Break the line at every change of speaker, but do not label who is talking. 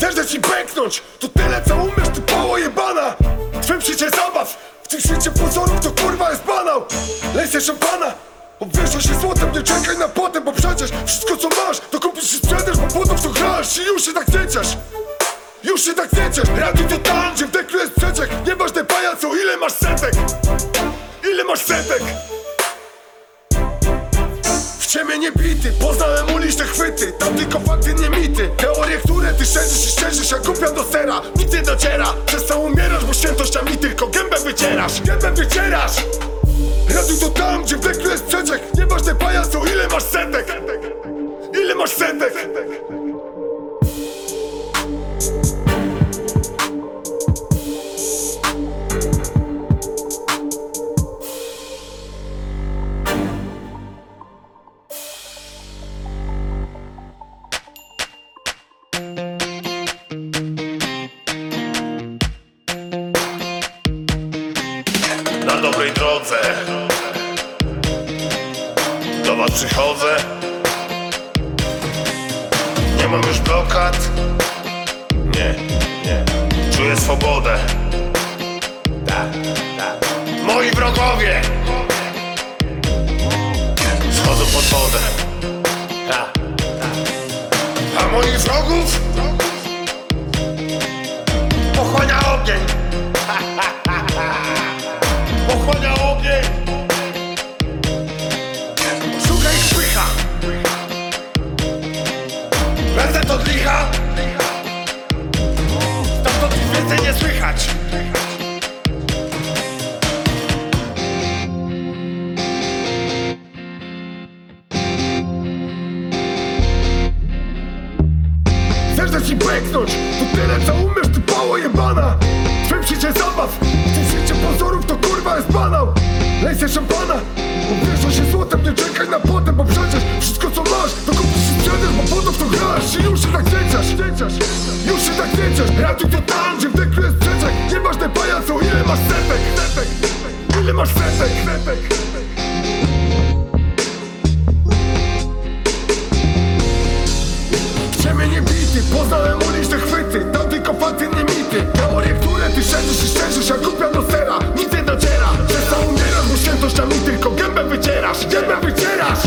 Zerze ci pęknąć, to tyle co umiesz, ty pało jebana. Twym życie zabaw, w tym świecie pozorów to kurwa jest banał. Lej se szampana, obwieszaj się złotem, nie czekaj na potem Bo przecież wszystko co masz, to kupisz i sprzedasz Bo potem w to grasz i już się tak nieciesz już się tak nieciesz, ratuj to tam, gdzie w deklu jest przeciek. Nie masz te pajacu, ile masz setek? Ile masz setek? W ciemię nie bity, poznałem uliczne chwyty Tam tylko fakty, nie mity Teorie, które ty szerzysz i szczerzysz jak głupia do sera Nic nie dociera, przez co umierasz Bo świętościami tylko gębę wycierasz Gębę wycierasz Ratuj to tam, gdzie w jest przeciek Nie masz te pajacu, ile masz setek? Ile masz setek?
Na dobrej drodze. Do was przychodzę. Nie mam już blokad. Nie, nie. Czuję swobodę. Tak, tak Moi wrogowie! Schodzą pod wodę. A moich wrogów? Pochłania ogień Pochłania ogień.
Szukaj ich pycha
Prezent od licha Stamtąd więcej nie słychać.
Zerze ci pęknąć, to tyle co umiesz, ty pało jebana Twym życie zabaw, w nieciesz, ratuj to tam, gdzie w deklu jest przeczek Nie masz te pajacu, ile masz setek, setek. Ile masz setek, setek. W ciemię nie bity, poznałem uliczne chwyty. Tam tylko fakty, nie mity. Teorie, które ty szerzysz i szczerzysz jak głupia do sera. Nic nie dociera, przez umierasz, bo świętościami tylko gębę wycierasz. Gębę wycierasz